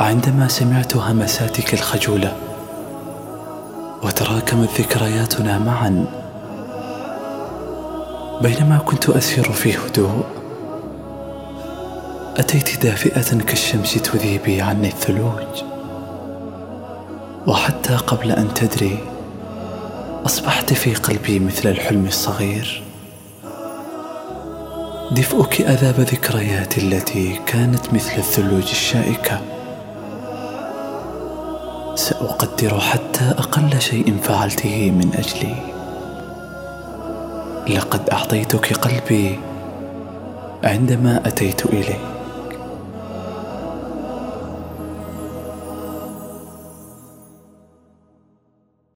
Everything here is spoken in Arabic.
عندما سمعت همساتك الخجولة وتراكمت ذكرياتنا معا بينما كنت أسير في هدوء أتيت دافئة كالشمس تذيبي عني الثلوج. وحتى قبل أن تدري أصبحت في قلبي مثل الحلم الصغير. دفئك أذاب ذكرياتي التي كانت مثل الثلوج الشائكة. سأقدر حتى أقل شيء فعلته من أجلي. لقد أعطيتك قلبي عندما أتيت اليك